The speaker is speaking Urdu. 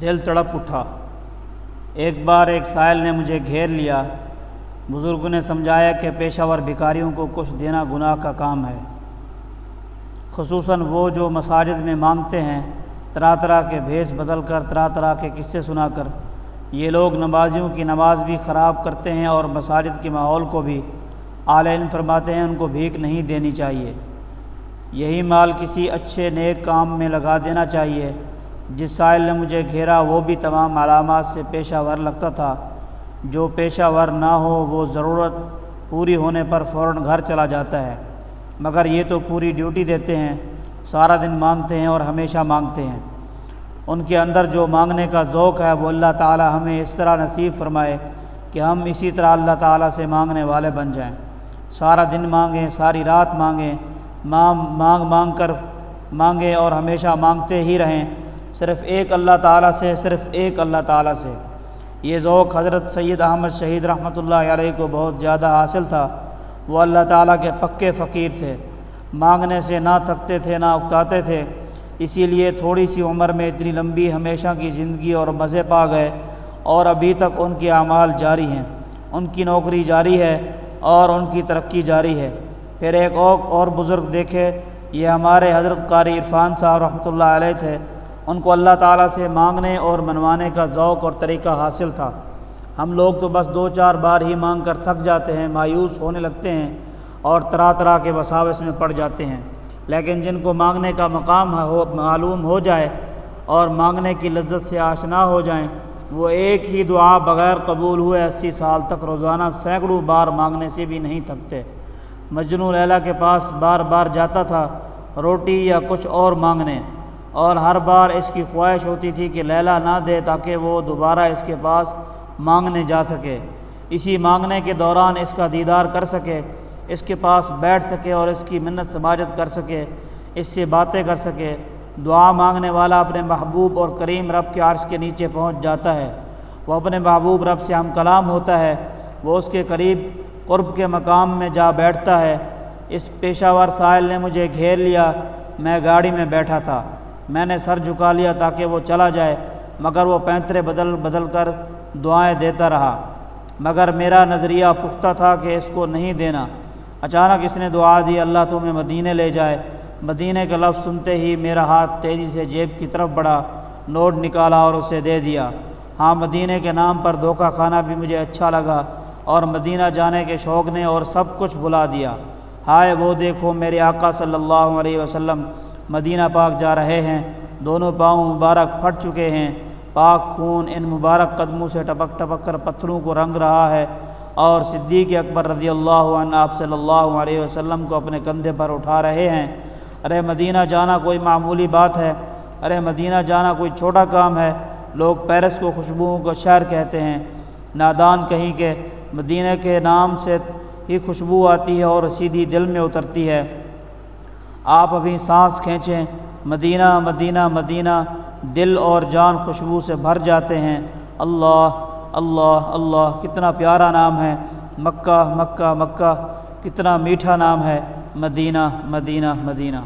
دل تڑپ اٹھا۔ ایک بار ایک سائل نے مجھے گھیر لیا۔ بزرگوں نے سمجھایا کہ پیشہ ور بھکاریوں کو کچھ دینا گناہ کا کام ہے۔ خصوصاً وہ جو مساجد میں مانگتے ہیں، طرح طرح کے بھیس بدل کر، طرح طرح کے قصے سنا کر۔ یہ لوگ نمازیوں کی نماز بھی خراب کرتے ہیں اور مساجد کے ماحول کو بھی اعلی علم فرماتے ہیں، ان کو بھیک نہیں دینی چاہیے۔ یہی مال کسی اچھے نیک کام میں لگا دینا چاہیے۔ جس سائل نے مجھے گھیرا، وہ بھی تمام علامات سے پیشہ ور لگتا تھا۔ جو پیشہ ور نہ ہو، وہ ضرورت پوری ہونے پر فوراً گھر چلا جاتا ہے۔ مگر یہ تو پوری ڈیوٹی دیتے ہیں، سارا دن مانگتے ہیں اور ہمیشہ مانگتے ہیں۔ ان کے اندر جو مانگنے کا ذوق ہے، وہ اللہ تعالی ہمیں اس طرح نصیب فرمائے کہ ہم اسی طرح اللہ تعالیٰ سے مانگنے والے بن جائیں۔ سارا دن مانگیں، ساری رات مانگیں مانگ مانگ مانگ کر مانگیں اور ہمیشہ مانگتے ہی رہیں۔ صرف ایک اللہ تعالیٰ سے، صرف ایک اللہ تعالیٰ سے۔ یہ ذوق حضرت سید احمد شہید رحمۃ اللہ علیہ کو بہت زیادہ حاصل تھا۔ وہ اللہ تعالیٰ کے پکے فقیر تھے۔ مانگنے سے نہ تھکتے تھے، نہ اکتاتے تھے۔ اسی لیے تھوڑی سی عمر میں اتنی لمبی ہمیشہ کی زندگی اور مزے پا گئے اور ابھی تک ان کے اعمال جاری ہیں۔ ان کی نوکری جاری ہے اور ان کی ترقی جاری ہے۔ پھر ایک اور اور بزرگ دیکھے، یہ ہمارے حضرت قاری عرفان صاحب رحمۃ اللہ علیہ تھے۔ ان کو اللہ تعالیٰ سے مانگنے اور منوانے کا ذوق اور طریقہ حاصل تھا۔ ہم لوگ تو بس دو چار بار ہی مانگ کر تھک جاتے ہیں، مایوس ہونے لگتے ہیں اور طرح طرح کے وساوس میں پڑ جاتے ہیں۔ لیکن جن کو مانگنے کا مقام ہو، معلوم ہو جائے اور مانگنے کی لذت سے آشنا ہو جائیں، وہ ایک ہی دعا بغیر قبول ہوئے اسی سال تک روزانہ سینکڑوں بار مانگنے سے بھی نہیں تھکتے۔ مجنو لیلا کے پاس بار بار جاتا تھا، روٹی یا کچھ اور مانگنے۔ اور ہر بار اس کی خواہش ہوتی تھی کہ لیلا نہ دے تاکہ وہ دوبارہ اس کے پاس مانگنے جا سکے۔ اسی مانگنے کے دوران اس کا دیدار کر سکے، اس کے پاس بیٹھ سکے اور اس کی منت سماجت کر سکے، اس سے باتیں کر سکے۔ دعا مانگنے والا اپنے محبوب اور کریم رب کے عرش کے نیچے پہنچ جاتا ہے۔ وہ اپنے محبوب رب سے ہم کلام ہوتا ہے۔ وہ اس کے قریب قرب کے مقام میں جا بیٹھتا ہے۔ اس پیشہ ور سائل نے مجھے گھیر لیا، میں گاڑی میں بیٹھا تھا۔ میں نے سر جھکا لیا تاکہ وہ چلا جائے، مگر وہ پینترے بدل بدل کر دعائیں دیتا رہا۔ مگر میرا نظریہ پختہ تھا کہ اس کو نہیں دینا۔ اچانک اس نے دعا دی، اللہ تمہیں مدینے لے جائے۔ مدینے کا لفظ سنتے ہی میرا ہاتھ تیزی سے جیب کی طرف بڑھا، نوٹ نکالا اور اسے دے دیا۔ ہاں مدینے کے نام پر دھوکہ کھانا بھی مجھے اچھا لگا اور مدینہ جانے کے شوق نے اور سب کچھ بلا دیا۔ ہائے، وہ دیکھو میرے آقا صلی اللہ علیہ وسلم مدینہ پاک جا رہے ہیں۔ دونوں پاؤں مبارک پھٹ چکے ہیں۔ پاک خون ان مبارک قدموں سے ٹپک ٹپک کر پتھروں کو رنگ رہا ہے۔ اور صدیق اکبر رضی اللہ عنہ آپ صلی اللہ علیہ وسلم کو اپنے کندھے پر اٹھا رہے ہیں۔ ارے مدینہ جانا کوئی معمولی بات ہے۔ ارے مدینہ جانا کوئی چھوٹا کام ہے۔ لوگ پیرس کو خوشبوؤں کو شہر کہتے ہیں۔ نادان کہیں کہ مدینہ کے نام سے ہی خوشبو آتی ہے اور سیدھی دل میں اترتی ہے۔ آپ ابھی سانس کھینچیں، مدینہ مدینہ مدینہ، دل اور جان خوشبو سے بھر جاتے ہیں۔ اللہ اللہ اللہ، کتنا پیارا نام ہے۔ مکہ مکہ مکہ، کتنا میٹھا نام ہے۔ مدینہ مدینہ مدینہ۔